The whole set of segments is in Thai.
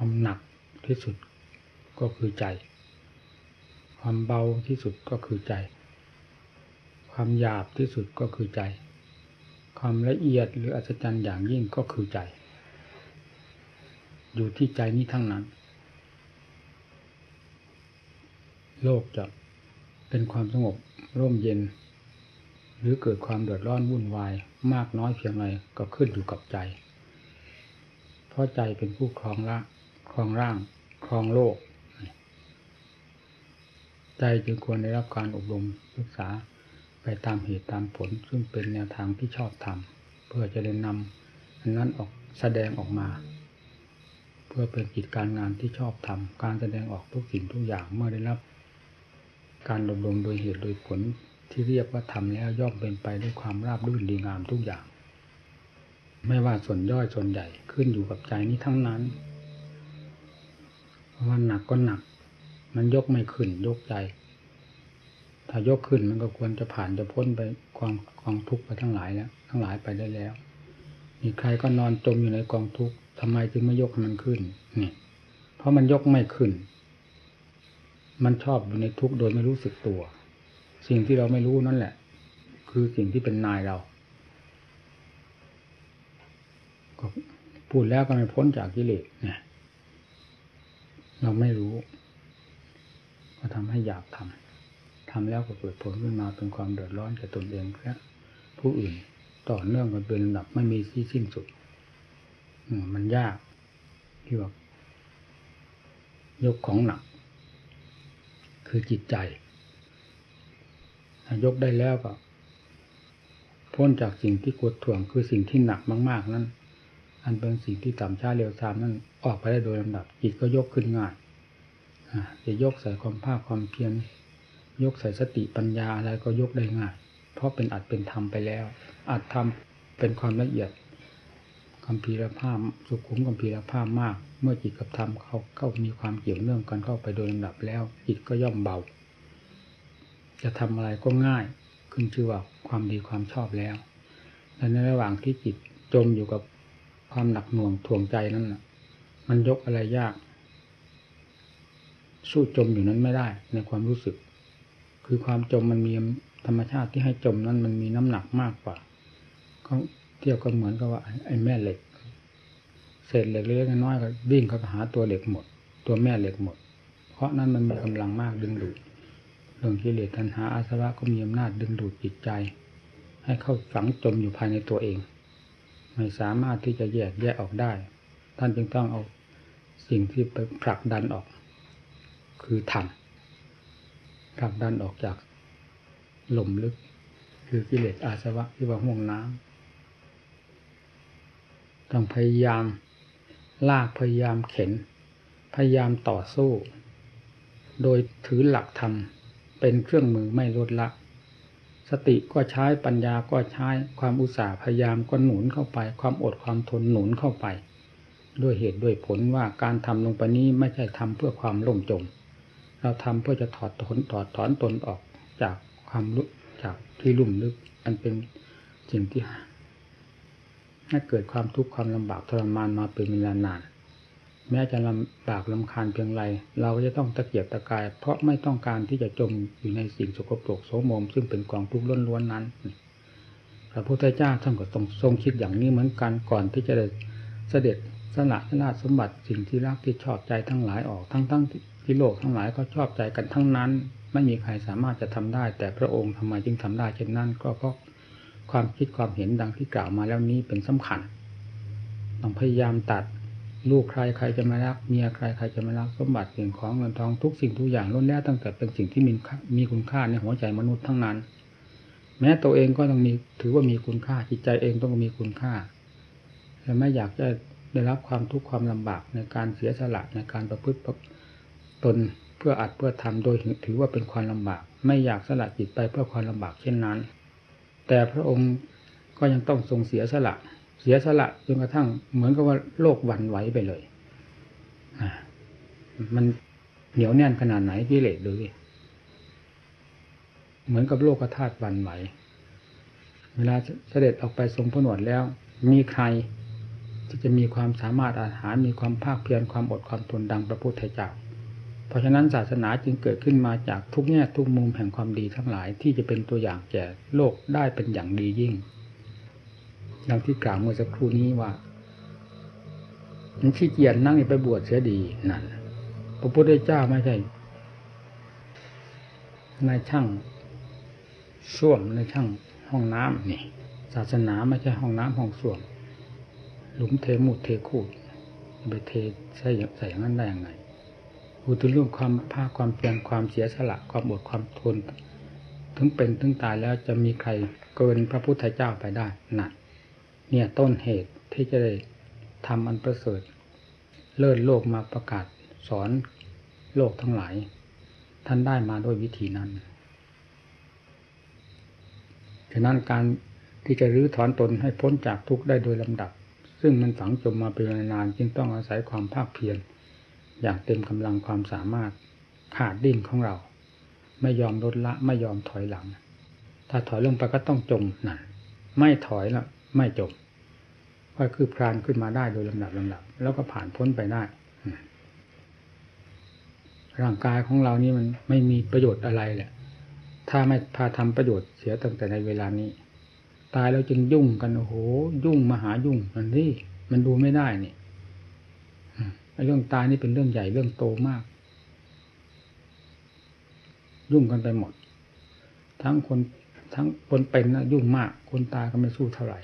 ความหนักที่สุดก็คือใจ ความเบาที่สุดก็คือใจ ความหยาบที่สุดก็คือใจ ความละเอียดหรืออัศจรรย์อย่างยิ่งก็คือใจ อยู่ที่ใจนี้ทั้งนั้น โลกจะเป็นความสงบร่มเย็น หรือเกิดความเดือดร้อนวุ่นวายมากน้อยเพียงไรก็ขึ้นอยู่กับใจ เพราะใจเป็นผู้ครองละ ครองร่างครองโลก ใจจึงควรได้รับการอบรมศึกษาไปตามเหตุตามผล ซึ่งเป็นแนวทางที่ชอบทำเพื่อจะได้นำอันนั้นออกแสดงออกมา เพื่อเป็นกิจการงานที่ชอบทำการแสดงออกทุกสิ่งทุกอย่างเมื่อได้รับ การอบรมโดยเหตุโดยผลที่เรียกว่าทำแล้วย่อมเป็นไปด้วยความราบรื่นดีงามทุกอย่าง ไม่ว่าส่วนย่อยส่วนใหญ่ขึ้นอยู่กับใจนี้ทั้งนั้น เพราะว่าหนักก็หนัก มันยกไม่ขึ้นยกใจ ถ้ายกขึ้นมันก็ควรจะผ่านจะพ้นไปกองกองทุกข์ไปทั้งหลายแล้วทั้งหลายไปได้แล้วมีใครก็นอนจมอยู่ในกองทุกข์ทำไมจึงไม่ยกมันขึ้นนี่เพราะมันยกไม่ขึ้น มันชอบอยู่ในทุกข์โดยไม่รู้สึกตัว สิ่งที่เราไม่รู้นั่นแหละ คือสิ่งที่เป็นนายเราก็พูดแล้วก็ไม่พ้นจากกิเลสเนี่ย เราไม่รู้ ก็ทำให้อยากทำทำแล้วก็เกิดผลขึ้นมาเป็นความเดือดร้อนแก่ตนเองและผู้อื่นต่อเนื่องกันเป็นลำดับไม่มีที่สิ้นสุดมมันยากที่ว่ายกของหนัก คือจิตใจถ้ายกได้แล้วก็พ้นจากสิ่งที่กดถ่วงคือสิ่งที่หนักมาก ๆ นั้น อันเป็นสิ่งที่ต่ำช้าเร็วซามนั้นออกไปได้โดยลำดับจิตก็ยกขึ้นง่ายจะยกใส่ความภาคความเพียรยกใส่สติปัญญาอะไรก็ยกได้ง่าย เพราะเป็นอัดเป็นธรรมไปแล้ว อัดธรรมเป็นความละเอียดคำพีรภาพสุขุมคำพีรภาพมาก เมื่อจิตกับธรรมเขาเข้ามีความเกี่ยวเนื่องกันเข้าไปโดยลำดับแล้ว จิตก็ย่อมเบา จะทำอะไรก็ง่าย ขึ้นชื่อว่าความดีความชอบแล้วและในระหว่างที่จิตจมอยู่กับ ความหนักหน่วงถ่วงใจนั่นนะมันยกอะไรยาก สู้จมอยู่นั้นไม่ได้ ในความรู้สึก คือความจมมันมีธรรมชาติที่ให้จมนั้นมันมีน้ำหนักมากกว่าก็เทียบก็เหมือนกับว่า ไอ้แม่เหล็กเศษเหล็กเล็กน้อยก็วิ่งเข้าหาตัวเหล็กหมด ตัวแม่เหล็กหมด เพราะนั้นมันมีกำลังมากดึงดูดเรื่องกิเลสตัณหาอาสวะก็มีอำนาจดึงดูดจิตใจ ให้เข้าฝังจมอยู่ภายในตัวเอง ไม่สามารถที่จะแยกแยกออกได้ ท่านจึงต้องเอาสิ่งที่ไปผลักดันออก คือธรรมผลักดันออกจากหล่มลึก คือกิเลสอาสวะที่ว่าห่วงน้ำต้องพยายามลากพยายามเข็น พยายามต่อสู้ โดยถือหลักธรรมเป็นเครื่องมือไม่ลดละ สติก็ใช้ปัญญาก็ใช้ความอุตสาห์พยายามก็หนุนเข้าไป ความอดความทนหนุนเข้าไป ด้วยเหตุด้วยผลว่าการทำลงไปนี้ไม่ใช่ทำเพื่อความล่มจม เราทำเพื่อจะถอดถอนถอดถอนตนออกจากความรู้จากที่ลุ่มลึกอันเป็นสิ่งที่ให้เกิดความทุกข์ความลำบากทรมานมาเป็นเวลานาน แม้จะลำบากลำคาญเพียงไร เราก็จะต้องตะเกียบตะกาย เพราะไม่ต้องการที่จะจมอยู่ในสิ่งสกปรกโสมม ซึ่งเป็นกองทุกข์ล้วนๆนั้น พระพุทธเจ้าท่านก็ต้องทรงคิดอย่างนี้เหมือนกันก่อนที่จะได้เสด็จสละราชสมบัติสิ่งที่รักที่ชอบใจทั้งหลายออกทั้งทั้งที่โลกทั้งหลายก็ชอบใจกันทั้งนั้น ไม่มีใครสามารถจะทำได้ แต่พระองค์ทำไมจึงทำได้เช่นนั้นก็เพราะความคิดความเห็นดังที่กล่าวมาแล้วนี้เป็นสำคัญต้องพยายามตัด ลูกใครใครจะมารักเมียใครใครจะมารักสมบัติสิ่งของเงินทองทุกสิ่งทุกอย่างล้วนแล้วตั้งแต่เป็นสิ่งที่มีมีคุณค่าในหัวใจมนุษย์ทั้งนั้น แม้ตัวเองก็ต้องมีถือว่ามีคุณค่าจิตใจเองต้องมีคุณค่าแต่ไม่อยากจะได้รับความทุกข์ความลำบากในการเสียสละในการประพฤติตนเพื่ออัดเพื่อทำโดยถือว่าเป็นความลำบาก ไม่อยากสละจิตไปเพื่อความลำบากเช่นนั้น แต่พระองค์ก็ยังต้องทรงเสียสละ เสียสละจนกระทั่งเหมือนกับว่าโลกวันไหวไปเลยมันเหนียวแน่นขนาดไหนกิเลสดูสิเหมือนกับโลกธาตุวันไหว เวลาเสด็จออกไปทรงผนวดแล้ว มีใครที่จะมีความสามารถอาหารมีความภาคเพียรความอดความทนดังพระพุทธเจ้า เพราะฉะนั้นศาสนาจึงเกิดขึ้นมาจากทุกแง่ทุกมุมแห่งความดีทั้งหลายที่จะเป็นตัวอย่างแก่โลกได้เป็นอย่างดียิ่ง ดังที่กล่าวเมื่อสักครู่นี้ว่ามันขี้เกียจนั่งไปบวชเสียดีนั่นพระพุทธเจ้าไม่ใช่นายช่างส้วมในช่างห้องน้ำนี่ ศาสนาไม่ใช่ห้องน้ำห้องส้วม หลุมเทมุดเทคูดไปเทใส่ใส่อย่างนั้นได้ยังไงพูดถึงเรื่องความภาคความเพียรความเสียสละความอดความทน ถึงเป็นถึงตายแล้วจะมีใครเกินพระพุทธเจ้าไปได้นั่น เนี่ยต้นเหตุที่จะได้ทำอันประเสริฐ เลิศโลกมาประกาศสอนโลกทั้งหลาย ท่านได้มาด้วยวิธีนั้นฉะนั้นการที่จะรื้อถอนตนให้พ้นจากทุกข์ได้โดยลำดับ ซึ่งมันฝังจมมาเป็นนานจึงต้องอาศัยความภาคเพียรอย่างเต็มกำลังความสามารถขาดดิ้นของเรา ไม่ยอมลดละไม่ยอมถอยหลัง ถ้าถอยลงไปก็ต้องจมนั่นไม่ถอยแล้ว ไม่จมก็คือพรานขึ้นมาได้โดยลำดับลำดับ แล้วก็ผ่านพ้นไปได้ร่างกายของเรานี่มันไม่มีประโยชน์อะไรแหละ ถ้าไม่พาทำประโยชน์เสียตั้งแต่ในเวลานี้ ตายแล้วจึงยุ่งกันโอ้โห ยุ่งมหายุ่งมันนี่มันดูไม่ได้นี่เรื่องตายนี่เป็นเรื่องใหญ่เรื่องโตมาก ยุ่งกันไปหมด ทั้งคนทั้งคนเป็นนะยุ่งมาก คนตายก็ไม่สู้เท่าไหร่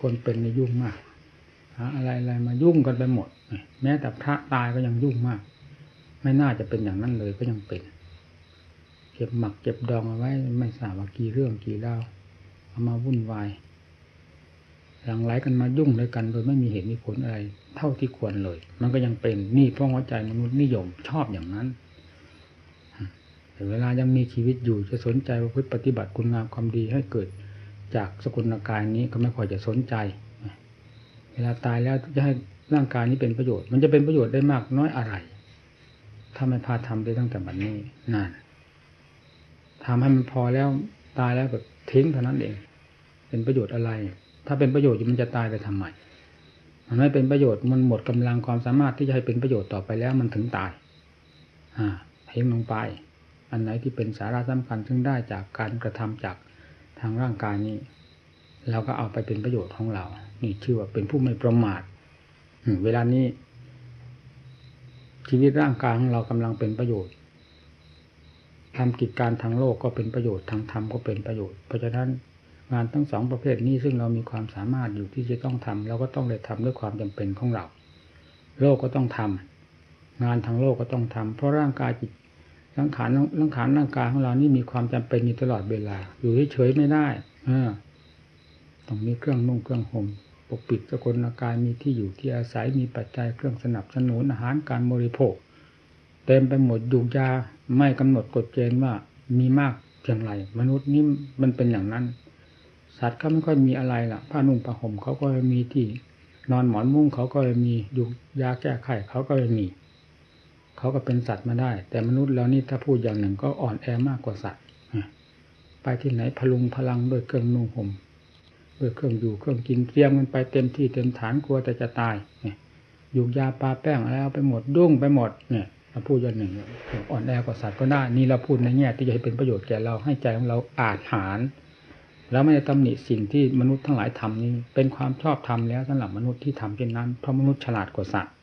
คนเป็นในยุ่งมากหาอะไรอะไรมายุ่งกันไปหมด แม้แต่พระตายก็ยังยุ่งมาก ไม่น่าจะเป็นอย่างนั้นเลยก็ยังเป็นเก็บหมักเก็บดองเอาไว้ ไม่ทราบว่ากี่เรื่องกี่เล่าเอามาวุ่นวายหลังไหลกันมายุ่งด้วยกันโดยไม่มีเหตุมีผลอะไร เท่าที่ควรเลย มันก็ยังเป็นนี่เพราะหัวใจมนุษย์นิยมชอบอย่างนั้นแต่เวลายังมีชีวิตอยู่จะสนใจว่าพฤติปฏิบัติคุณงามความดีให้เกิด จากสกุลกายนี้ก็ไม่ค่อยจะสนใจ เวลาตายแล้วจะให้ร่างกายนี้เป็นประโยชน์ มันจะเป็นประโยชน์ได้มากน้อยอะไร ถ้าไม่พาทำได้ตั้งแต่บัดนนี้นั่นทำให้มันพอแล้วตายแล้วก็ทิ้งเท่านั้นเอง เป็นประโยชน์อะไร ถ้าเป็นประโยชน์มันจะตายไปทำไมมันไม่เป็นประโยชน์มันหมดกำลังความสามารถที่จะให้เป็นประโยชน์ต่อไปแล้วมันถึงตายอ่าทิ้งลงไป อันไหนที่เป็นสาระสำคัญซึ่งได้จากการกระทำจาก ทางร่างกายนี้เราก็เอาไปเป็นประโยชน์ของเรา นี่ชื่อว่าเป็นผู้ไม่ประมาทเวลานี้ ชีวิตร่างกายของเรากำลังเป็นประโยชน์ทำกิจการทางโลกก็เป็นประโยชน์ทางธรรมก็เป็นประโยชน์ เพราะฉะนั้นงานทั้งสองประเภทนี้ซึ่งเรามีความสามารถอยู่ที่จะต้องทำเราก็ต้องได้ทำด้วยความจำเป็นของเรา โลกก็ต้องทำงานทางโลกก็ต้องทำเพราะร่างกายจิต ร่างขานร่างขานร่างกายของเรานี่มีความจำเป็นอยู่ตลอดเวลา อยู่เฉยๆไม่ได้เออต้องมีเครื่องนุ่งเครื่องห่มปกปิดสกุลกายมีที่อยู่ที่อาศัยมีปัจจัยเครื่องสนับสนุนอาหารการบริโภค เต็มไปหมดยุกยาไม่กำหนดกฎเกณฑ์ว่ามีมากเพียงไรมนุษย์นี่มันเป็นอย่างนั้น สัตว์เขาไม่ค่อยมีอะไรล่ะผ้านุ่งผ้าห่มเขาก็มีที่ นอนหมอนมุ้งเขาก็มียุกยาแก้ไขเขาก็มี เขาก็เป็นสัตว์มาได้ แต่มนุษย์แล้วนี่ถ้าพูดอย่างหนึ่งก็อ่อนแอมากกว่าสัตว์ไปที่ไหนพลุงพลังด้วยเครื่องนุ่งห่มด้วยเครื่องอยู่เครื่องกินเตรียมกันไปเต็มที่เต็มฐานกลัวแต่จะตายเนี่ยอยู่ยาปลาแป้งอะไรเอาไปหมดดุ้งไปหมดเนี่ยเราพูดอย่างหนึ่งอ่อนแอกว่าสัตว์ก็ได้นี่เราพูดในแง่ที่จะให้เป็นประโยชน์แก่เราให้ใจของเราอาจหาร แล้วไม่ได้ตำหนิสิ่งที่มนุษย์ทั้งหลายทำนี้เป็นความชอบธรรมแล้วสำหรับมนุษย์ที่ทำเช่นนั้นเพราะมนุษย์ฉลาดกว่าสัตว์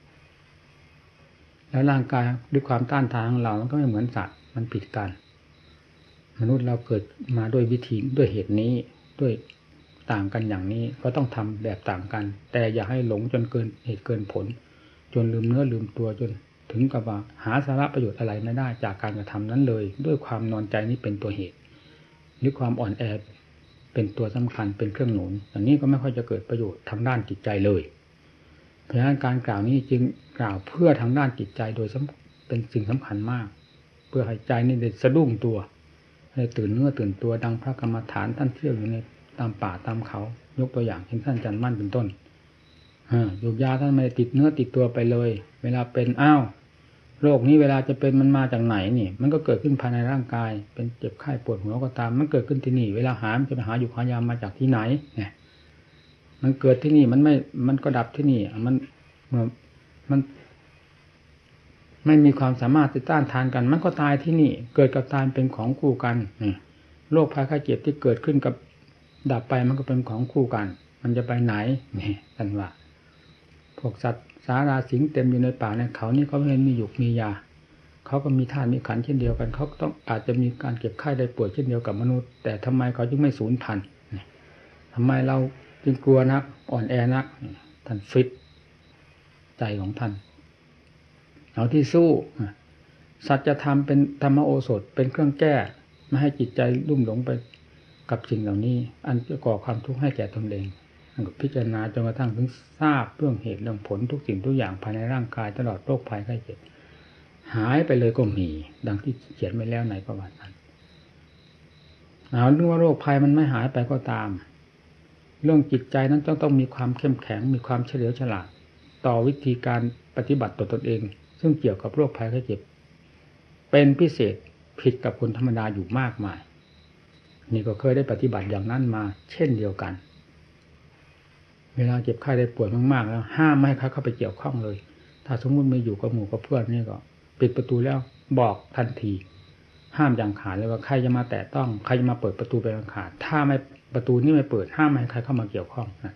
แล้วร่างกายด้วยความต้านทานของเรา มันก็ไม่เหมือนสัตว์ มันผิดกัน มนุษย์เราเกิดมาด้วยวิธีด้วยเหตุนี้ด้วยต่างกันอย่างนี้ก็ต้องทำแบบต่างกัน แต่อย่าให้หลงจนเกินเหตุเกินผล จนลืมเนื้อลืมตัวจนถึงกับว่าหาสาระประโยชน์อะไรไม่ได้จากการกระทำนั้นเลย ด้วยความนอนใจนี้เป็นตัวเหตุ หรือความอ่อนแอเป็นตัวสำคัญเป็นเครื่องหนุนอย่างนี้ก็ไม่ค่อยจะเกิดประโยชน์ทางด้านจิตใจเลย เพราะฉะนั้นการกล่าวนี้จึงกล่าวเพื่อทางด้านจิตใจโดยเป็นสิ่งสำคัญมาก เพื่อให้ใจนี่ได้สะดุ้งตัวให้ตื่นเนื้อตื่นตัวดังพระกรรมฐานท่านเที่ยวอยู่ในตามป่าตามเขา ยกตัวอย่างเช่นท่านจันมั่นเป็นต้นอยู่ยาท่านไม่ติดเนื้อติดตัวไปเลย เวลาเป็นอ้าวโรคนี้เวลาจะเป็นมันมาจากไหนนี่ มันก็เกิดขึ้นภายในร่างกาย เป็นเจ็บไข้ปวดหัวก็ตาม มันเกิดขึ้นที่นี่ เวลาหามจะไปหาอยู่หายามาจากที่ไหนเนี่ย มันเกิดที่นี่มันไม่ มันก็ดับที่นี่มันเมื่อมันไม่มีความสามารถติดต้านทานกัน มันก็ตายที่นี่ เกิดกับตายเป็นของคู่กันโรคภัยไข้เจ็บที่เกิดขึ้นกับดับไปมันก็เป็นของคู่กัน มันจะไปไหนนี่ท่านว่าพวกสัตว์สาราสิงเต็มอยู่ในป่าในเขานี่เขาไม่มีหยุกมียาเขาก็มีธาตุมีขันเช่นเดียวกันเขาต้องอาจจะมีการเก็บไข้ได้ป่วยเช่นเดียวกับมนุษย์ แต่ทำไมเขาจึงไม่สูญพันธุ์ทำไมเรา จึงกลัวนัก อ่อนแอนัก ท่านฟิตใจของท่านเอาที่สู้สัจธรรมเป็นธรรมโอสถเป็นเครื่องแก้ไม่ให้จิตใจลุ่มหลงไปกับสิ่งเหล่านี้ อันจะก่อความทุกข์ให้แก่ตนเองพิจารณาจนกระทั่งถึงทราบเรื่องเหตุเรื่องผลทุกสิ่งทุกอย่างภายในร่างกายตลอดโรคภัยไข้เจ็บหายไปเลยก็มี ดังที่เขียนไว้แล้วในประวัตินั้นเอาเรื่องว่าโรคภัยมันไม่หายไปก็ตาม เรื่องจิตใจนั้นต้องต้องมีความเข้มแข็งมีความเฉลียวฉลาด ต่อวิธีการปฏิบัติต่อตนเอง ซึ่งเกี่ยวกับโรคภัยไข้เจ็บ เป็นพิเศษผิดกับคนธรรมดาอยู่มากมาย นี่ก็เคยได้ปฏิบัติอย่างนั้นมา เช่นเดียวกัน เวลาเจ็บไข้ได้ป่วยมากๆแล้วห้ามไม่ให้เขาเข้าไปเกี่ยวข้องเลย ถ้าสมมติไม่อยู่กับหมู่กับเพื่อนนี่ก็ปิดประตูแล้วบอกทันที ห้ามอย่างขาดเลยว่าใครจะมาแตะต้องใครจะมาเปิดประตูเป็นอย่างขาดถ้าไม่ ประตูนี้ไม่เปิดห้ามไม่ให้ใครเข้ามาเกี่ยวข้องนะ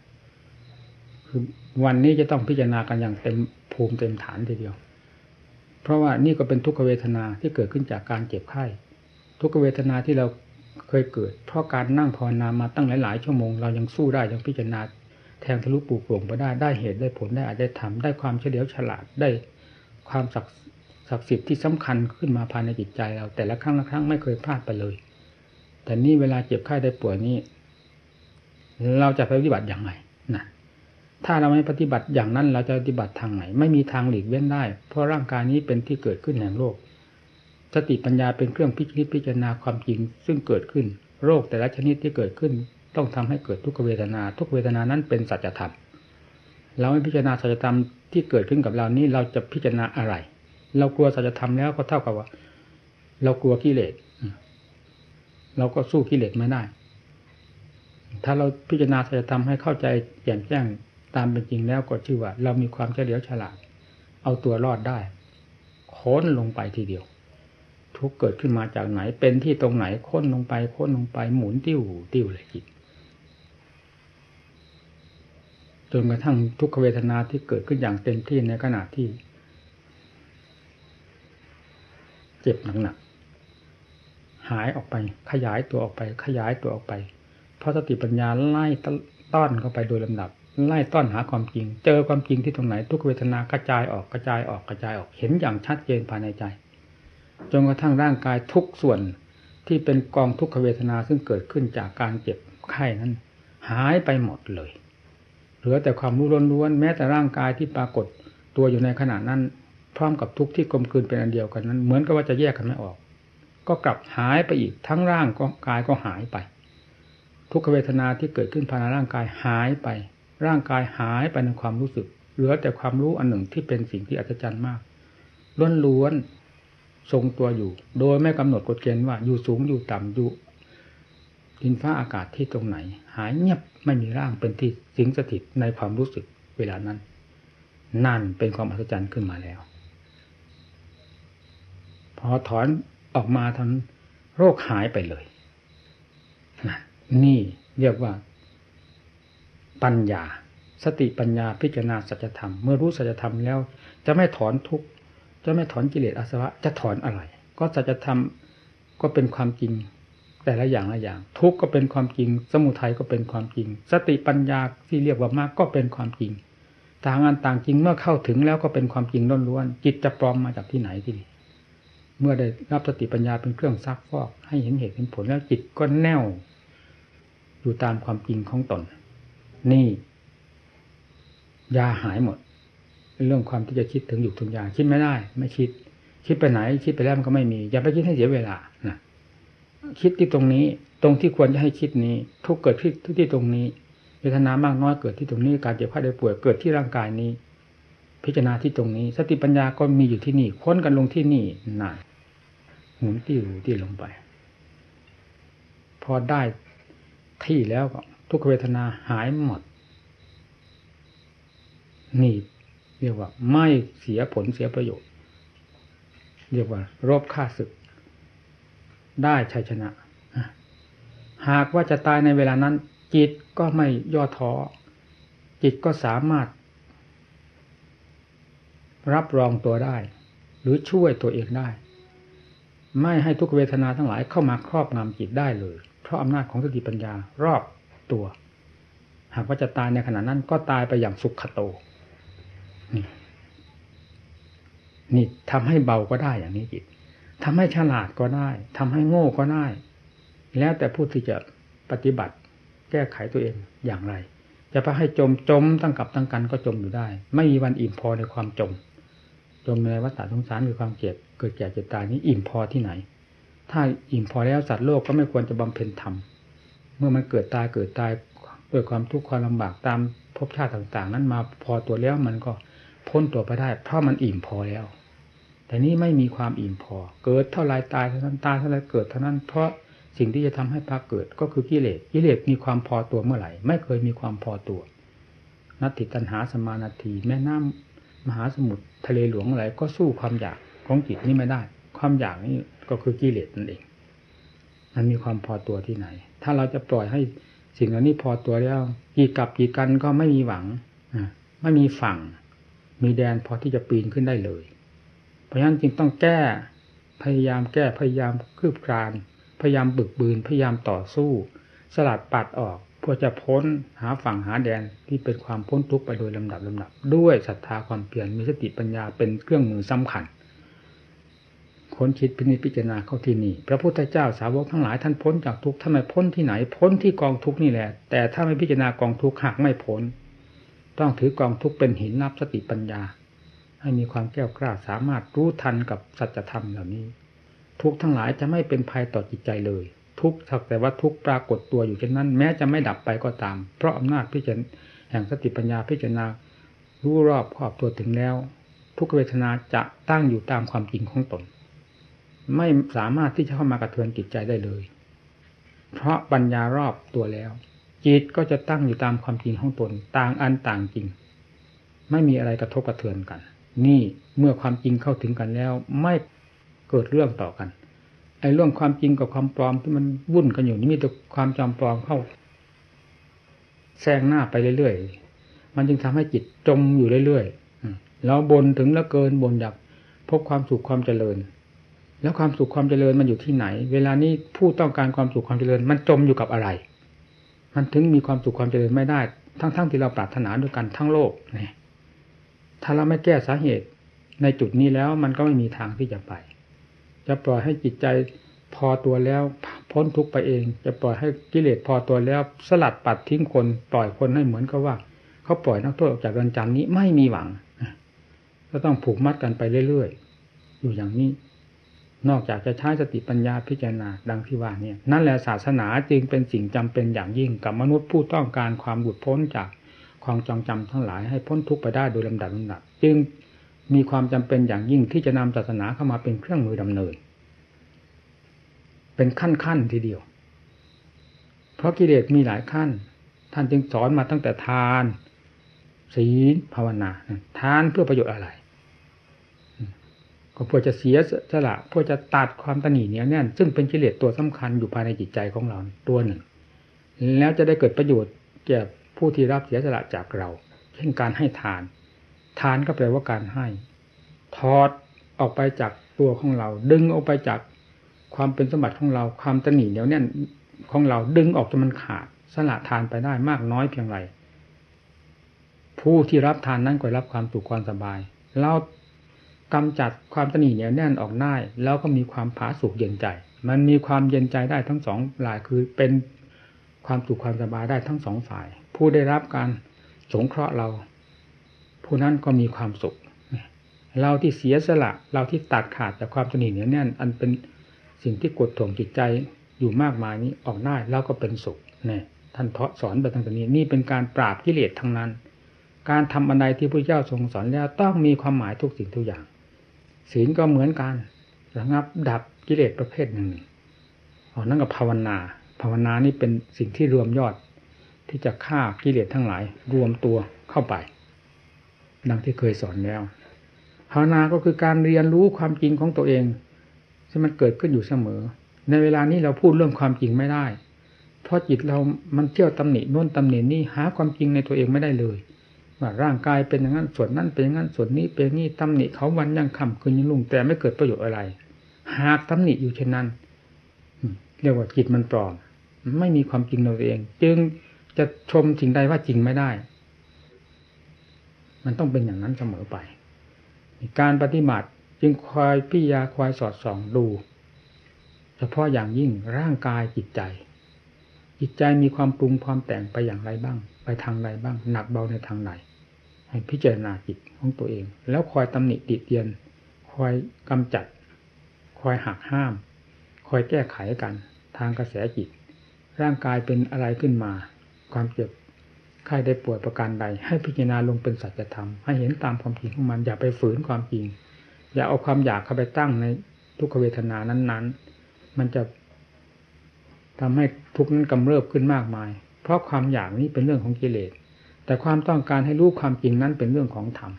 คือวันนี้จะต้องพิจารณากันอย่างเต็มภูมิเต็มฐานทีเดียว เพราะว่านี่ก็เป็นทุกขเวทนาที่เกิดขึ้นจากการเจ็บไข้ทุกขเวทนาที่เราเคยเกิด เพราะการนั่งภาวนามาตั้งหลาย ๆ ชั่วโมง เรายังสู้ได้ยังพิจารณาแทงทะลุปูโปร่งไปได้ได้เหตุได้ผลได้อาจได้ทำได้ความเฉลียวฉลาดได้ความศักดิ์ศักดิ์สิทธิ์ที่สำคัญขึ้นมาภายในจิตใจเรา แต่ละครั้งละครั้งไม่เคยพลาดไปเลย แต่นี่เวลาเจ็บไข้ได้ป่วยนี้ เราจะปฏิบัติอย่างไรนะถ้าเราไม่ปฏิบัติอย่างนั้น เราจะปฏิบัติทางไหน ไม่มีทางหลีกเว้นได้ เพราะร่างกายนี้เป็นที่เกิดขึ้นแห่งโรคสติปัญญาเป็นเครื่องพิจิตรพิจารณาความจริงซึ่งเกิดขึ้น โรคแต่ละชนิดที่เกิดขึ้น ต้องทำให้เกิดทุกเวทนา ทุกเวทนานั้นเป็นสัจธรรมเราไม่พิจารณาสัจธรรมที่เกิดขึ้นกับเรานี้เราจะพิจารณาอะไร เรากลัวสัจธรรมแล้วก็เท่ากับว่า เรากลัวกิเลสเราก็สู้กิเลสไม่ได้ ถ้าเราพิจารณาสัจธรรมให้เข้าใจแจ่มแจ้งตามเป็นจริงแล้วก็ชื่อว่า เรามีความเฉลียวฉลาด เอาตัวรอดได้ค้นลงไปทีเดียว ทุกเกิดขึ้นมาจากไหน เป็นที่ตรงไหนค้นลงไปค้นลงไปหมุนติ้วติ้วเลยจิตจนกระทั่งทุกขเวทนาที่เกิดขึ้นอย่างเต็มที่ในขณะที่ เจ็บหนักๆหายออกไป ขยายตัวออกไป ขยายตัวออกไป เพราะสติปัญญาไล่ต้อนเข้าไปโดยลำดับ ไล่ต้อนหาความจริง เจอความจริงที่ตรงไหนทุกเวทนากระจายออกกระจายออกกระจายออกเห็นอย่างชัดเจนภายในใจจนกระทั่งร่างกายทุกส่วนที่เป็นกองทุกขเวทนาซึ่งเกิดขึ้นจากการเจ็บไข้นั้น หายไปหมดเลย เหลือแต่ความรู้ล้วนๆแม้แต่ร่างกายที่ปรากฏตัวอยู่ในขณะนั้น พร้อมกับทุกที่กลมกลืนเป็นอันเดียวกันนั้น เหมือนกับว่าจะแยกกันไม่ออก ก็กลับหายไปอีกทั้งร่างก็กายก็หายไป ทุกขเวทนาที่เกิดขึ้นภายในร่างกายหายไป ร่างกายหายไปในความรู้สึก เหลือแต่ความรู้อันหนึ่งที่เป็นสิ่งที่อัศจรรย์มากล้วนล้วนทรงตัวอยู่ โดยไม่กำหนดกฎเกณฑ์ว่าอยู่สูงอยู่ต่ำอยู่ดินฟ้าอากาศที่ตรงไหน หายเงียบไม่มีร่างเป็นที่สิงสถิตในความรู้สึกเวลานั้น นั่นเป็นความอัศจรรย์ขึ้นมาแล้ว พอถอนออกมาทั้งโรคหายไปเลยนี่ นี่เรียกว่า ปัญญา สติปัญญาพิจารณาสัจธรรม เมื่อรู้สัจธรรมแล้ว จะไม่ถอนทุกจะไม่ถอนกิเลสอาสวะ จะถอนอะไร ก็สัจธรรมก็เป็นความจริง แต่ละอย่างละอย่าง ทุกก็เป็นความจริง สมุทัยก็เป็นความจริง สติปัญญาที่เรียกว่ามากก็เป็นความจริง ต่างอันต่างจริงเมื่อเข้าถึงแล้วก็เป็นความจริงล้วนๆจิตจะปลอมมาจากที่ไหนที่นี่เมื่อได้รับสติปัญญาเป็นเครื่องซักฟอกให้เห็นเหตุเห็นผลแล้วจิตก็แน่ว อยู่ตามความจริงของตน นี่ ยาหายหมด เรื่องความที่จะคิดถึงอยู่ถึงยาคิดไม่ได้ ไม่คิด คิดไปไหน คิดไปแล้วมันก็ไม่มี อย่าไปคิดให้เสียเวลานะคิดที่ตรงนี้ ตรงที่ควรจะให้คิดนี้ ทุกเกิดที่ที่ตรงนี้เวทนามากน้อยเกิดที่ตรงนี้การเจ็บไข้ได้ป่วยเกิดที่ร่างกายนี้ พิจารณาที่ตรงนี้ สติปัญญาก็มีอยู่ที่นี่ ค้นกันลงที่นี่นานหมุนติ้วที่ลงไป พอได้ ที่แล้วก็ทุกเวทนาหายหมด นี่เรียกว่า ไม่เสียผลเสียประโยชน์ เรียกว่า รบค่าศึก ได้ชัยชนะ หากว่าจะตายในเวลานั้น จิตก็ไม่ย่อท้อจิตก็สามารถ รับรองตัวได้ หรือช่วยตัวเองได้ ไม่ให้ทุกเวทนาทั้งหลายเข้ามาครอบงำจิตได้เลย ราะอำนาจของสติปัญญารอบตัว หากว่าจะตายในขณะนั้นก็ตายไปอย่างสุขโต นี่นี่ทำให้เบาก็ได้อย่างนี้จิตทำให้ฉลาดก็ได้ทำให้โง่ก็ได้ แล้วแต่ผู้ที่จะปฏิบัติ แก้ไขตัวเองอย่างไร จะไปให้จมจมตั้งกับตั้งกันก็จมอยู่ได้ ไม่มีวันอิ่มพอในความจม จมในวัฏสงสารคือความเจ็บเกิดแก่เจ็บตายนี้อิ่มพอที่ไหน ถ้าอิ่มพอแล้วสัตว์โลกก็ไม่ควรจะบำเพ็ญธรรมเมื่อมันเกิดตายเกิดตายด้วยความทุกข์ความลำบากตามภพชาติต่าง ๆ นั้นมาพอตัวแล้วมันก็พ้นตัวไปได้ เพราะมันอิ่มพอแล้ว แต่นี้ไม่มีความอิ่มพอ เกิดเท่าไรตายเท่านั้นตายเท่าไรเกิดเท่านั้น เพราะสิ่งที่จะทำให้พาเกิดก็คือกิเลสกิเลสมีความพอตัวเมื่อไหร่ ไม่เคยมีความพอตัว นัตติตันหาสมานาทีแม่น้ำมหาสมุทรทะเลหลวงอะไรก็สู้ความอยากของจิตนี้ไม่ได้ ความอยากนี้ ก็คือกิเลสนั่นเอง มันมีความพอตัวที่ไหน ถ้าเราจะปล่อยให้สิ่งเหล่านี้พอตัวแล้วกี่กับกี่กันก็ไม่มีหวังไม่มีฝั่ง มีแดนพอที่จะปีนขึ้นได้เลย เพราะฉะนั้นจึงต้องแก้พยายามแก้พยายามคืบคลาน พยายามบึกบืนพยายามต่อสู้ สลัดปัดออกเพื่อจะพ้นหาฝั่งหาแดนที่เป็นความพ้นทุกข์ไปโดยลำดับลำดับ ด้วยศรัทธาความเพียรมีสติปัญญาเป็นเครื่องมือสำคัญ ค้นคิดพินิจพิจารณาเข้าที่นี่ พระพุทธเจ้าสาวกทั้งหลายท่านพ้นจากทุกข์ทำไมพ้นที่ไหน พ้นที่กองทุกข์นี่แหละ แต่ถ้าไม่พิจารณากองทุกข์หากไม่พ้น ต้องถือกองทุกข์เป็นหินนับสติปัญญา ให้มีความแก้วกล้าสามารถรู้ทันกับสัจธรรมเหล่านี้ ทุกทั้งหลายจะไม่เป็นภัยต่อจิตใจเลย ทุกสักแต่ว่าทุกปรากฏตัวอยู่เช่นนั้น แม้จะไม่ดับไปก็ตาม เพราะอำนาจพิจารณาแห่งสติปัญญาพิจารณารู้รอบครอบตัวถึงแล้ว ทุกเวทนาจะตั้งอยู่ตามความจริงของตน ไม่สามารถที่จะเข้ามากระเทือนจิตใจได้เลย เพราะปัญญารอบตัวแล้ว จิตก็จะตั้งอยู่ตามความจริงของตน ต่างอันต่างจริง ไม่มีอะไรกระทบกระเทือนกัน นี่เมื่อความจริงเข้าถึงกันแล้ว ไม่เกิดเรื่องต่อกันไอ้เรื่องความจริงกับความปลอมที่มันวุ่นกันอยู่นี่มีแต่ความจำปลอมเข้าแซงหน้าไปเรื่อยๆ มันจึงทำให้จิตจมอยู่เรื่อยๆเราบนถึงแล้วเกินบนอยากพบความสุขความเจริญ แล้วความสุขความเจริญมันอยู่ที่ไหน เวลานี้ผู้ต้องการความสุขความเจริญ มันจมอยู่กับอะไร มันถึงมีความสุขความเจริญไม่ได้ ทั้งๆทที่เราปรารถนาด้วยกันทั้งโลกนี่ถ้าเราไม่แก้สาเหตุในจุดนี้แล้วมันก็ไม่มีทางที่จะไป จะปล่อยให้จิตใจพอตัวแล้วพ้นทุกไปเอง จะปล่อยให้กิเลสพอตัวแล้ว สลัดปัดทิ้งคนปล่อยคนให้เหมือนกับว่า เขาปล่อยนักโทษออกจากเรือนจำนี้ไม่มีหวังก็ต้องผูกมัดกันไปเรื่อยๆ อยู่อย่างนี้ นอกจากจะใช้สติปัญญาพิจารณาดังที่ว่าเนี่ยนั่นแหละศาสนาจึงเป็นสิ่งจำเป็นอย่างยิ่งกับมนุษย์ผู้ต้องการความหลุดพ้นจากความจองจำทั้งหลายให้พ้นทุกข์ไปได้โดยลำดับลำดับจึงมีความจำเป็นอย่างยิ่งที่จะนำศาสนาเข้ามาเป็นเครื่องมือดำเนิน เป็นขั้นขั้นทีเดียว เพราะกิเลสมีหลายขั้น ท่านจึงสอนมาตั้งแต่ทาน ศีลภาวนา ทานเพื่อประโยชน์อะไร ก็เพื่อจะเสียสละเพื่อจะตัดความตนีเหนียวแน่น ซึ่งเป็นกิเลสตัวสำคัญอยู่ภายในจิตใจของเราตัวหนึ่ง แล้วจะได้เกิดประโยชน์แก่ผู้ที่รับเสียสละจากเรา เช่นการให้ทาน ทานก็แปลว่าการให้ถอดออกไปจากตัวของเรา ดึงออกไปจากความเป็นสมบัติของเรา ความตนีเหนียวแน่นของเราดึงออกจนมันขาดสละทานไปได้มากน้อยเพียงไรผู้ที่รับทานนั้นก็รับความสุขความสบายเรา กำจัดความตนีเหนียวแน่นออกได้แล้วก็มีความผาสุกเย็นใจ มันมีความเย็นใจได้ทั้งสองหลายคือเป็นความสุขความสบายได้ทั้งสองฝ่าย ผู้ได้รับการสงเคราะห์เรา ผู้นั้นก็มีความสุข เราที่เสียสละเราที่ตัดขาดจากความสนิทเหนียวแน่น อันเป็นสิ่งที่กดถ่วงจิตใจอยู่มากมายนี้ออกได้แล้วก็เป็นสุขเนี่ยท่านเพาะสอนไปตั้งแต่นี้นี่เป็นการปราบกิเลสทั้งนั้น การทำอันใดที่พระเจ้าทรงสอนแล้วต้องมีความหมายทุกสิ่งทุกอย่าง ศีลก็เหมือนกันระงับดับกิเลสประเภทหนึ่งออนั่นกับภาวนา ภาวนานี่เป็นสิ่งที่รวมยอด ที่จะฆ่ากิเลสทั้งหลาย รวมตัวเข้าไป ดังที่เคยสอนแล้ว ภาวนาก็คือการเรียนรู้ความจริงของตัวเองที่มันเกิดขึ้นอยู่เสมอ ในเวลานี้เราพูดเรื่องความจริงไม่ได้ เพราะจิตเรามันเที่ยวตำหนิโน่นตำหนินี่หาความจริงในตัวเองไม่ได้เลย ร่างกายเป็นอย่างนั้นส่วนนั้นเป็นอย่างนั้นส่วนนี้เป็นนี่ตำหนิเขาวันยังค่ำคืนยังลุ่งแต่ไม่เกิดประโยชน์อะไร หากตำหนิอยู่เช่นนั้นเรียกว่าจิตมันปลอม ไม่มีความจริงในตัวเอง จึงจะชมสิ่งใดว่าจริงไม่ได้ มันต้องเป็นอย่างนั้นเสมอไป การปฏิบัติจึงคอยพิยาคอยสอดส่องดู เฉพาะอย่างยิ่งร่างกายจิตใจ จิตใจมีความปรุงความแต่งไปอย่างไรบ้าง ไปทางใดบ้าง หนักเบาในทางไหน ให้พิจารณาจิตของตัวเอง แล้วคอยตำหนิติเตียน คอยกำจัด คอยหักห้าม คอยแก้ไขกัน ทางกระแสจิต ร่างกายเป็นอะไรขึ้นมา ความเจ็บไข้ได้ป่วยประการใด ให้พิจารณาลงเป็นสัจธรรม ให้เห็นตามความจริงของมัน อย่าไปฝืนความจริง อย่าเอาความอยากเข้าไปตั้งในทุกขเวทนานั้น ๆ มันจะทำให้ทุกข์นั้นกำเริบขึ้นมากมาย เพราะความอยากนี้เป็นเรื่องของกิเลส แต่ความต้องการให้รู้ความจริงนั้นเป็นเรื่องของธรรม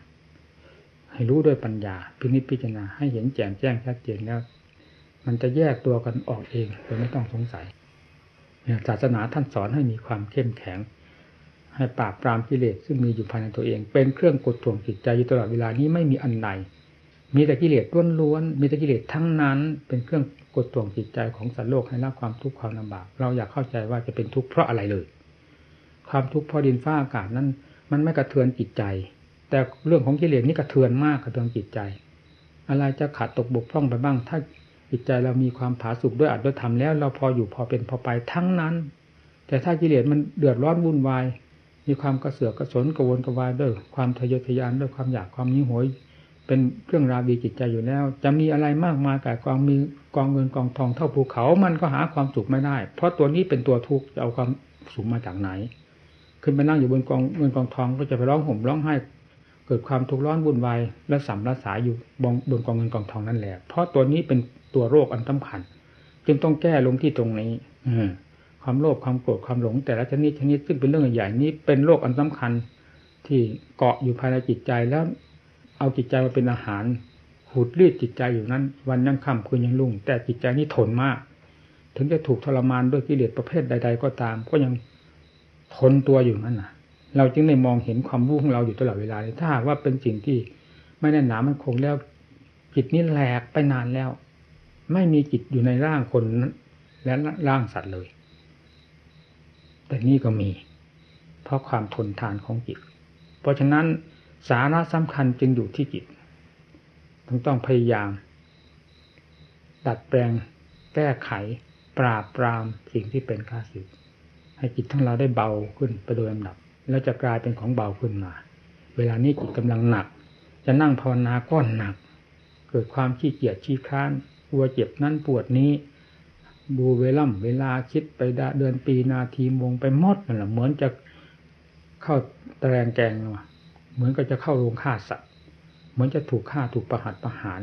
ให้รู้ด้วยปัญญา พินิจพิจารณาให้เห็นแจ่มแจ้งชัดเจนแล้ว มันจะแยกตัวกันออกเองโดยไม่ต้องสงสัยศาสนาท่านสอนให้มีความเข้มแข็ง ให้ปราบปรามกิเลสซึ่งมีอยู่ภายในตัวเอง เป็นเครื่องกดท่วงจิตใจอยู่ตลอดเวลานี้ไม่มีอันใดมีแต่กิเลสล้วนๆมีแต่กิเลสทั้งนั้น เป็นเครื่องกดท่วงจิตใจของสัตว์โลกให้รับความทุกข์ความลำบาก เราอยากเข้าใจว่าจะเป็นทุกข์เพราะอะไรเลย ความทุกข์เพราะดินฟ้าอากาศนั้น มันไม่กระเทือนจิตใจ แต่เรื่องของกิเลสนี่กระเทือนมากกระเทือนจิตใจ อะไรจะขาดตกบกพร่องไปบ้าง ถ้าจิตใจเรามีความผาสุกด้วยอัดด้วยธรรมแล้ว เราพออยู่พอเป็นพอไปทั้งนั้น แต่ถ้ากิเลสมันเดือดร้อนวุ่นวาย มีความกระเสือกกระสนกระวนกระวายด้วยความทะเยอทะยานด้วยความอยากความยิ้โหยเป็นเครื่องราวีจิตใจอยู่แล้ว จะมีอะไรมากมายแต่กองมีกองเงินกองทองเท่าภูเขา มันก็หาความสุขไม่ได้ เพราะตัวนี้เป็นตัวทุกข์จะเอาความสุขมาจากไหน ขึ้นไปนั่งอยู่บนกองเงินกองทองก็จะไปร้องห่มร้องไห้เกิดความทุกข์ร้อนวุ่นวายและสัมระสายอยู่บนกองเงินกองทองนั่นแหละ เพราะตัวนี้เป็นตัวโรคอันสำคัญ จึงต้องแก้ลงที่ตรงนี้ อืความโลภความโกรธความหลง แต่ละชนิดชนิดซึ่งเป็นเรื่องใหญ่นี้เป็นโรคอันสำคัญที่เกาะอยู่ภายในจิตใจแล้วเอาจิตใจมาเป็นอาหารหูดรีดจิตใจอยู่นั้น วันยังค่ำคืนยังรุ่ง แต่จิตใจนี่ทนมาก ถึงจะถูกทรมานด้วยกิเลสประเภทใด ๆ ก็ตาม ก็ยัง ทนตัวอยู่นั่นน่ะ เราจึงได้มองเห็นความรู้ของเราอยู่ตลอดเวลาถ้าหากว่าเป็นสิ่งที่ไม่แน่นหนามันคงแล้วจิตนี้แหลกไปนานแล้ว ไม่มีจิตอยู่ในร่างคนและร่างสัตว์เลย แต่นี่ก็มี เพราะความทนทานของจิต เพราะฉะนั้นสาระสำคัญจึงอยู่ที่จิตต้องต้องพยายาม ดัดแปลงแก้ไข ปราบปรามสิ่งที่เป็นข้าศึก ให้จิตทั้งเราได้เบาขึ้นไปโดยลำดับ แล้วจะกลายเป็นของเบาขึ้นมา เวลานี้จิตกำลังหนัก จะนั่งภาวนาก็หนัก เกิดความขี้เกียจขี้ค้านกลัวเจ็บนั่นปวดนี้ดูเวล่ำเวลาคิดไปเดือนปีนาทีวงไปหมดนั่นแหละเหมือนจะเข้าตะแรงแกงมาเหมือนก็จะเข้าโรงฆ่าสัตว์ เหมือนจะถูกฆ่าถูกประหัตประหาร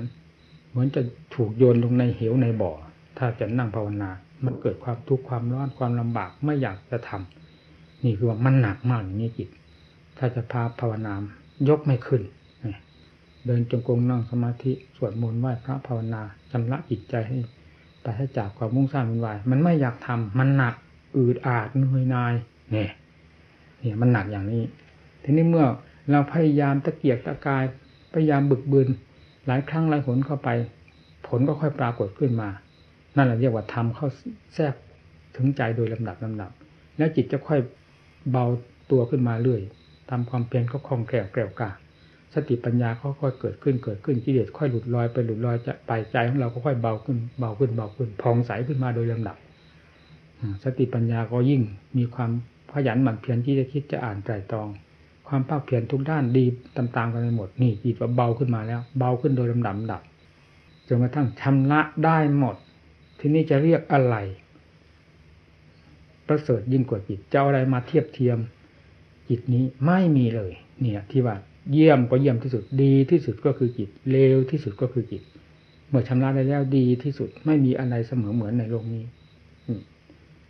เหมือนจะถูกโยนลงในเหวในบ่อ ถ้าจะนั่งภาวนา มันเกิดความทุกข์ความร้อนความลำบากไม่อยากจะทำนี่คือว่ามันหนักมากอย่างนี้จิต ถ้าจะพาภาวนายกไม่ขึ้น เดินจงกรมนั่งสมาธิสวดมนต์ไหว้พระภาวนาชำระจิตใจให้ปราศจากความมุ่งสร้างวุ่นวาย มันไม่อยากทำมันหนักอืดอาดเหนื่อยนายเนี่ยเนี่ยมันหนักอย่างนี้ ทีนี้เมื่อเราพยายามตะเกียกตะกายพยายามบึกบืนหลายครั้งหลายหนเข้าไป ผลก็ค่อยปรากฏขึ้นมา นั่นแหละเรียกว่าทำเข้าแทรกถึงใจโดยลำดับลำดับ แล้วจิตจะค่อยเบาตัวขึ้นมาเรื่อยทำความเพียรก็คล่องแคล่วแกล้วกล้าสติปัญญาก็ค่อยเกิดขึ้นเกิดขึ้นกิเลสค่อยหลุดลอยไปหลุดลอยจะไปใจของเราก็ค่อยเบาขึ้นเบาขึ้นเบาขึ้นผ่องใสขึ้นมาโดยลำดับสติปัญญาก็ยิ่งมีความขยันหมั่นเพียรที่จะคิดจะอ่านไตรตรอง ความภาคเพียรทุกด้านดีตามๆกันไปหมดนี่จิตว่าเบาขึ้นมาแล้ว เบาขึ้นโดยลำดับดับจนกระทั่งชำระได้หมด ทีนี้จะเรียกอะไร ประเสริฐยิ่งกว่าจิตจะอะไรมาเทียบเทียม จิตนี้ไม่มีเลย เนี่ย ที่ว่าเยี่ยมก็เยี่ยมที่สุดดีที่สุดก็คือจิตเลวที่สุดก็คือจิต เมื่อชำระได้แล้วดีที่สุดไม่มีอะไรเสมอเหมือนในโลกนี้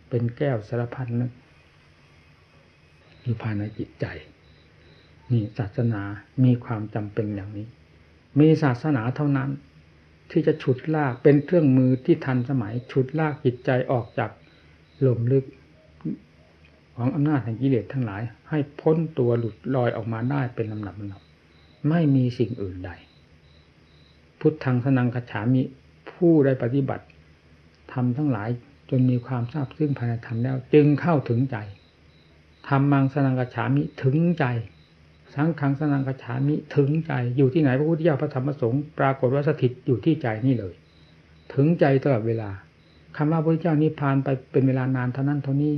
เป็นแก้วสารพัดนึกอยู่ภายในจิตใจนี่ศาสนามีความจำเป็นอย่างนี้ มีศาสนาเท่านั้น ที่จะฉุดลากเป็นเครื่องมือที่ทันสมัยฉุดลากจิตใจออกจากหล่มลึก ของอำนาจแห่งกิเลสทั้งหลาย ให้พ้นตัวหลุดลอยออกมาได้เป็นลำดับลำดับไม่มีสิ่งอื่นใด พุทธังสนังคฉามิผู้ได้ปฏิบัติทำทั้งหลายจนมีความทราบซึ่งภายในธรรมแล้ว จึงเข้าถึงใจธรรมังสนังคฉามิถึงใจ สังขังสนังคฉามิถึงใจอยู่ที่ไหนพระพุทธเจ้าพระธรรมพระสงฆ์ปรากฏว่าสถิตอยู่ที่ใจนี่เลย ถึงใจตลอดเวลาคำว่าพระพุทธเจ้านิพพานไปเป็นเวลานานเท่านั้นเท่านี้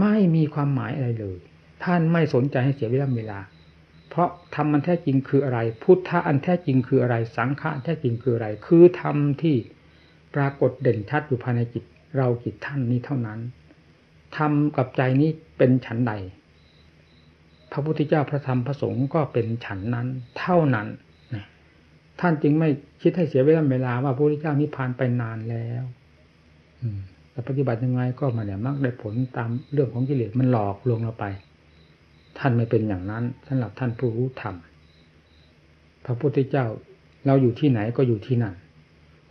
ไม่มีความหมายอะไรเลย ท่านไม่สนใจให้เสียเวลาเวลา เพราะธรรมมันแท้จริงคืออะไร พุทธะอันแท้จริงคืออะไร สังขารแท้จริงคืออะไร คือธรรมที่ปรากฏเด่นชัดอยู่ภายในจิตเราจิตท่านนี้เท่านั้นธรรมกับใจนี้เป็นฉันใด พระพุทธเจ้าพระธรรมพระสงฆ์ก็เป็นฉันนั้น เท่านั้นท่านจึงไม่คิดให้เสียเวลาเวลาว่าพระพุทธเจ้านิพพานไปนานแล้วอืแต่ปฏิบัติยังไงก็มาเนี่ยมักได้ผลตามเรื่องของกิเลสมันหลอกลวงเราไป ท่านไม่เป็นอย่างนั้นสำหรับท่านผู้รู้ธรรมพระพุทธเจ้าเราอยู่ที่ไหนก็อยู่ที่นั่น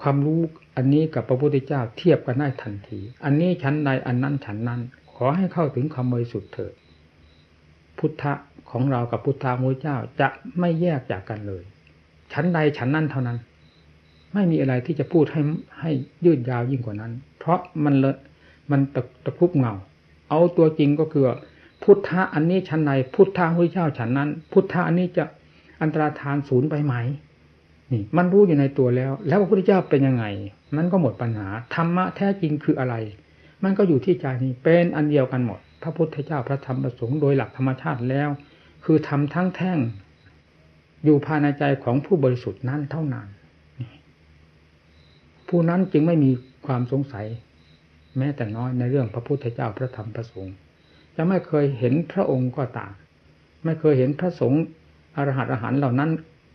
ความรู้อันนี้กับพระพุทธเจ้าเทียบกันได้ทันที อันนี้ชั้นใดอันนั้นชั้นนั้น ขอให้เข้าถึงความบริสุทธิ์เถิด พุทธะของเรากับพุทธะพระเจ้าจะไม่แยกจากกันเลย ชั้นใดชั้นนั้นเท่านั้น ไม่มีอะไรที่จะพูดให้ให้ยืดยาวยิ่งกว่านั้น เพราะมันเลมันตะตะคุบเงา เอาตัวจริงก็คือ พุทธะอันนี้ชั้นในพุทธะพระเจ้าฉันนั้น พุทธะอันนี้จะอันตรธานศูนย์ไปไหมนี่มันรู้อยู่ในตัวแล้ว แล้วพระพุทธเจ้าเป็นยังไง มันก็หมดปัญหาธรรมะแท้จริงคืออะไร มันก็อยู่ที่ใจนี้เป็นอันเดียวกันหมด พระพุทธเจ้าพระธรรมประสงค์โดยหลักธรรมชาติแล้ว คือทำทั้งแท่ง อยู่ภายในใจของผู้บริสุทธิ์นั้นเท่านั้น ผู้นั้นจึงไม่มีความสงสัย แม้แต่น้อยในเรื่องพระพุทธเจ้าพระธรรมพระสงฆ์จะไม่เคยเห็นพระองค์ก็ตามไม่เคยเห็นพระสงฆ์อรหัตอรหันเหล่านั้น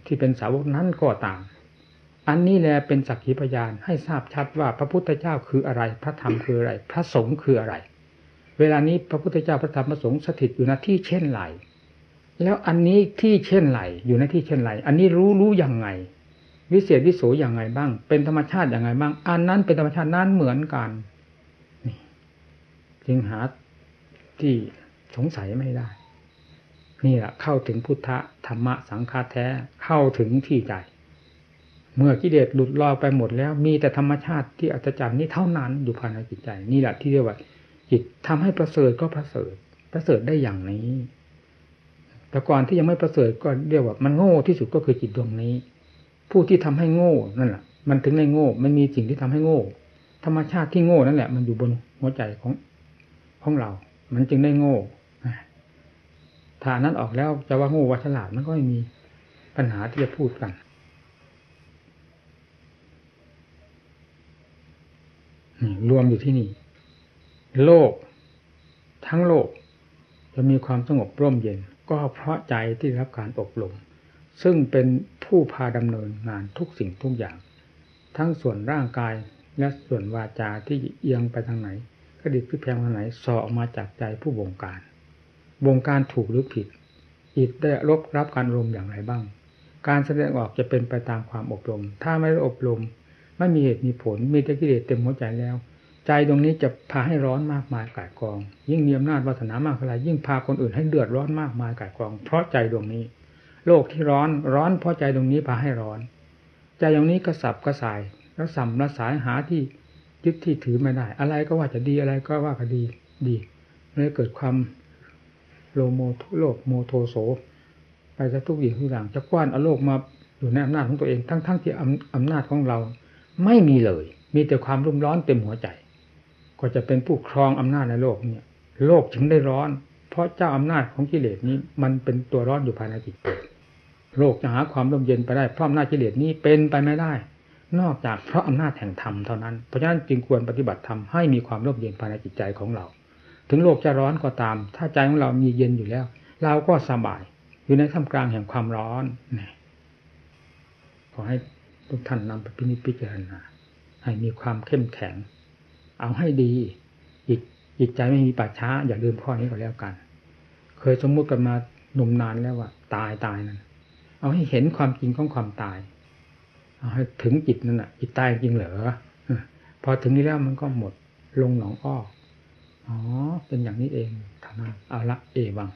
ที่เป็นสาวกนั้นก็ตามอันนี้แหละเป็นสักขีพยานให้ทราบชัดว่าพระพุทธเจ้าคืออะไร พระธรรมคืออะไร พระสงฆ์คืออะไร เวลานี้พระพุทธเจ้าพระธรรมพระสงฆ์สถิตอยู่ณที่เช่นไรแล้วอันนี้ที่เช่นไรอยู่ในที่เช่นไรอันนี้รู้รู้อยังไง วิเศษวิโสอย่างไงบ้าง เป็นธรรมชาติอย่างไงบ้าง อันนั้นเป็นธรรมชาตินั้นเหมือนกันจึงหาที่สงสัยไม่ได้ นี่แหละเข้าถึงพุทธธรรมะสังฆาแท้เข้าถึงที่ใจ เมื่อกิเลสหลุดลอยไปหมดแล้ว มีแต่ธรรมชาติที่อัศจรรย์นี้เท่านั้นอยู่ภายในจิตใจ นี่แหละที่เรียกว่า จิตทำให้ประเสริฐก็ประเสริฐ ประเสริฐได้อย่างนี้ แต่ก่อนที่ยังไม่ประเสริฐก็เรียกว่ามันโง่ที่สุดก็คือจิตดวงนี้ ผู้ที่ทำให้โง่นั่นแหละมันถึงได้โง่ มันมีสิ่งที่ทำให้โง่ ธรรมชาติที่โง่นั่นแหละ มันอยู่บนหัวใจของของเรา มันจึงได้โง่ถ้านั้นออกแล้วจะว่าโง่ว่าฉลาดมันก็ไม่มีปัญหาที่จะพูดกันรวมอยู่ที่นี่ โลก ทั้งโลก จะมีความสงบร่มเย็น ก็เพราะใจที่รับการอบรมซึ่งเป็นผู้พาดำเนินงานทุกสิ่งทุกอย่าง ทั้งส่วนร่างกายและส่วนวาจาที่เอียงไปทางไหนกระดิกพิแพงทางไหนสอออกมาจากใจผู้บงการบงการถูกหรือผิดจิตได้รบรับการรมอย่างไรบ้าง การแสดงออกจะเป็นไปตามความอบรม ถ้าไม่ได้อบรม ไม่มีเหตุมีผลมีแต่กิเลสเต็มหัวใจแล้ว ใจดวงนี้จะพาให้ร้อนมากมายกายกอง ยิ่งมีอำนาจวาสนามากเท่าไรยิ่งพาคนอื่นให้เดือดร้อนมากมายกายกอง เพราะใจดวงนี้ โลกที่ร้อนร้อนเพราะใจดวงนี้พาให้ร้อน ใจอย่างนี้กระสับกระส่ายแล้วสัมระสายหาที่ยึดที่ถือไม่ได้ อะไรก็ว่าจะดีอะไรก็ว่าก็ดีดีเลยเกิดความโลโมโลภโมโทโสไปจะทุกอย่างทุกอย่างจะกว้านเอาโลกมาอยู่ในอำนาจของตัวเองทั้งๆทที่อำนาจของเราไม่มีเลย มีแต่ความรุ่มร้อนเต็มหัวใจ ก็จะเป็นผู้ครองอำนาจในโลกเนี่ยโลกถึงได้ร้อน เพราะเจ้าอำนาจของกิเลสนี้มันเป็นตัวร้อนอยู่ภายในจิตโลกจะหาความร่มเย็นไปได้เพราะอำนาจกิเลสนี้เป็นไปไม่ได้ นอกจากเพราะอำนาจแห่งธรรมเท่านั้นเพราะฉะนั้นจึงควรปฏิบัติธรรมให้มีความร่มเย็นภายในจิตใจของเรา ถึงโลกจะร้อนก็ตาม ถ้าใจของเรามีเย็นอยู่แล้ว เราก็สบาย อยู่ในท่ามกลางแห่งความร้อนนี่ขอให้ทุกท่านนำไปพินิจพิจารณาให้มีความเข้มแข็ง เอาให้ดีจิตจิตใจไม่มีป่าช้า อย่าลืมข้อนี้ก็แล้วกัน เคยสมมุติกันมาหนุ่มนานแล้วว่า ตายตายนั่นเอาให้เห็นความจริงของความตาย เอาให้ถึงจิตนั่นน่ะจิตตายจริงเหรอพอถึงนี้แล้วมันก็หมดลงหนองอ้ออ๋อเป็นอย่างนี้เองท่านั้นเอาละเอวัง